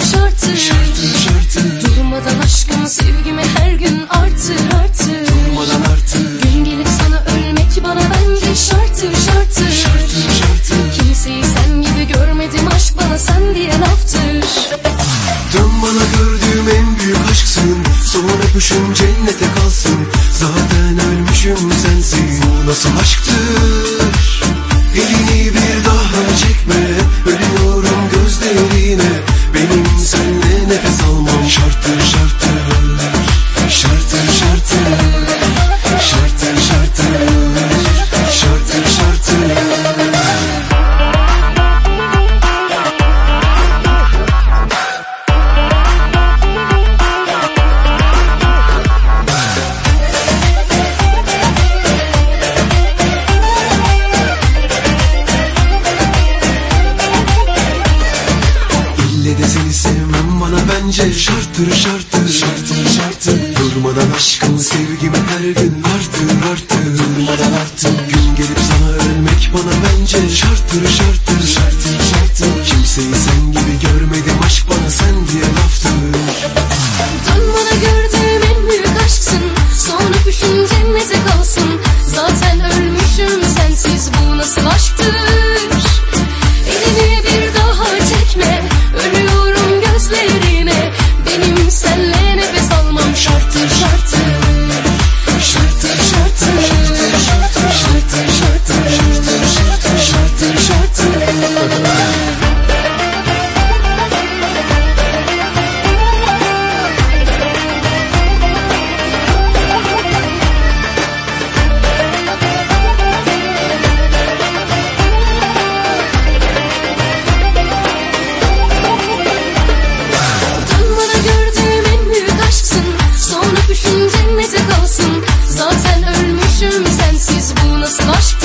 şartı şartı Şartı. Şartı Durmadan aşkımı sevgimi her gün artır artır. Durmadan artır. Gün gelip sana ölmek bana bence şartı şartı. Şartı şartı. Kimseyi sen gibi görmedim aşk bana sen diye laftır. Dön bana gördüğüm en büyük aşksın. Son öpüşüm cennete kalsın. Zaten ölmüşüm sensin. Bu nasıl aşktır? Bence. Şarttır şarttır Şarttır şarttır Durmadan aşkım sevgimi her gün artır artır. Durmadan artır. Gün gelip sana ölmek bana bence. Şarttır şarttır 過し